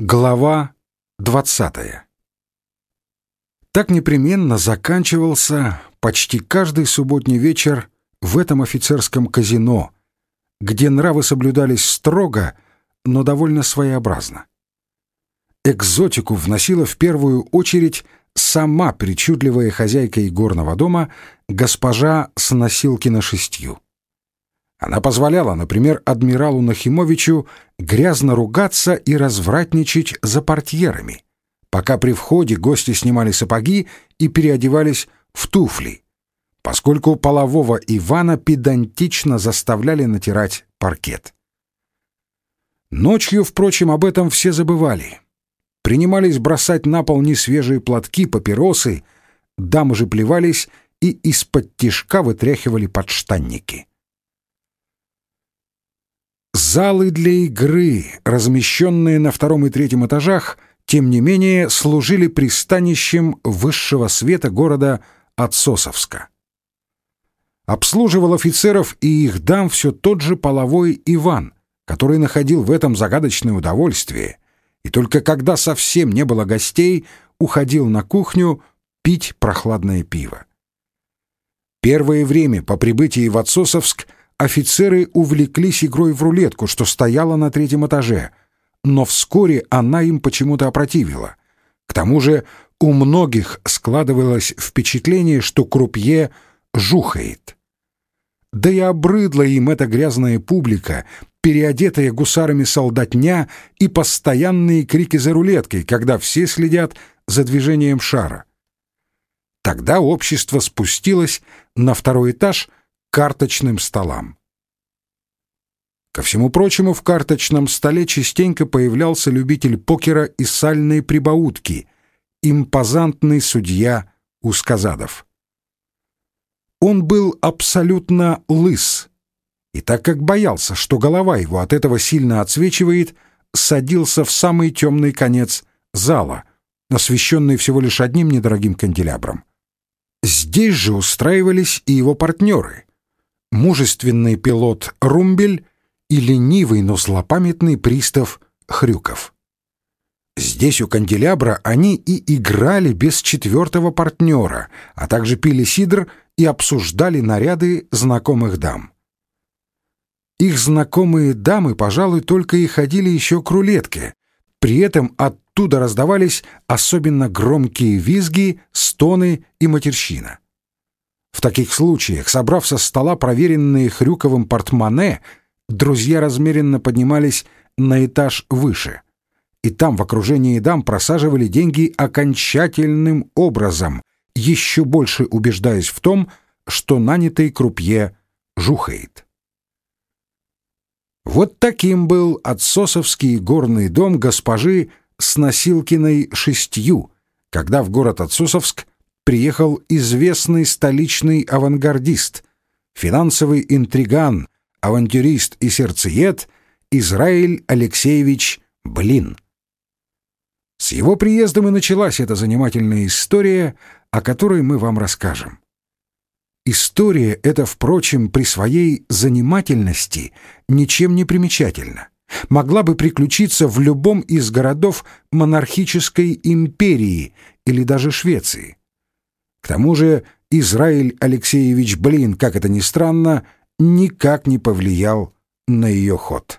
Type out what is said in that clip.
Глава двадцатая Так непременно заканчивался почти каждый субботний вечер в этом офицерском казино, где нравы соблюдались строго, но довольно своеобразно. Экзотику вносила в первую очередь сама причудливая хозяйка игорного дома госпожа с носилкина шестью. Она позволяла, например, адмиралу Нахимовичу грязно ругаться и развратничать за портьерами, пока при входе гости снимали сапоги и переодевались в туфли, поскольку полового Ивана педантично заставляли натирать паркет. Ночью, впрочем, об этом все забывали. Принимались бросать на пол несвежие платки, папиросы, дамы же плевались и из-под тишка вытряхивали подштанники. Залы для игры, размещенные на втором и третьем этажах, тем не менее служили пристанищем высшего света города Отсосовска. Обслуживал офицеров и их дам все тот же половой Иван, который находил в этом загадочное удовольствие, и только когда совсем не было гостей, уходил на кухню пить прохладное пиво. Первое время по прибытии в Отсосовск – офицеры увлеклись игрой в рулетку, что стояла на третьем этаже, но вскоре она им почему-то опротивила. К тому же у многих складывалось впечатление, что крупье жухает. Да и обрыдла им эта грязная публика, переодетая гусарами солдатня и постоянные крики за рулеткой, когда все следят за движением шара. Тогда общество спустилось на второй этаж карточным столам. Ко всему прочему, в карточном столе частенько появлялся любитель покера и сальной прибаутки, импозантный судья Усказадов. Он был абсолютно лыс, и так как боялся, что голова его от этого сильно отсвечивает, садился в самый темный конец зала, освещенный всего лишь одним недорогим канделябром. Здесь же устраивались и его партнеры — мужественный пилот Румбель и ленивый, но злопамятный пристав Хрюков. Здесь у канделябра они и играли без четвертого партнера, а также пили сидр и обсуждали наряды знакомых дам. Их знакомые дамы, пожалуй, только и ходили еще к рулетке. При этом оттуда раздавались особенно громкие визги, стоны и матерщина. В таких случаях, собрав со стола проверенные Хрюковым портмоне, друзья размеренно поднимались на этаж выше. И там в окружении дам просаживали деньги окончательным образом, еще больше убеждаясь в том, что нанятый крупье жухает. Вот таким был отсосовский горный дом госпожи с Носилкиной шестью, когда в город Отсосовск приехал известный столичный авангардист, финансовый интриган, авантюрист и сердцеед Израиль Алексеевич Блин. С его приездом и началась эта занимательная история, о которой мы вам расскажем. История эта, впрочем, при своей занимательности ничем не примечательна. Могла бы приключиться в любом из городов монархической империи или даже Швеции. К тому же Израиль Алексеевич Блин, как это ни странно, никак не повлиял на ее ход.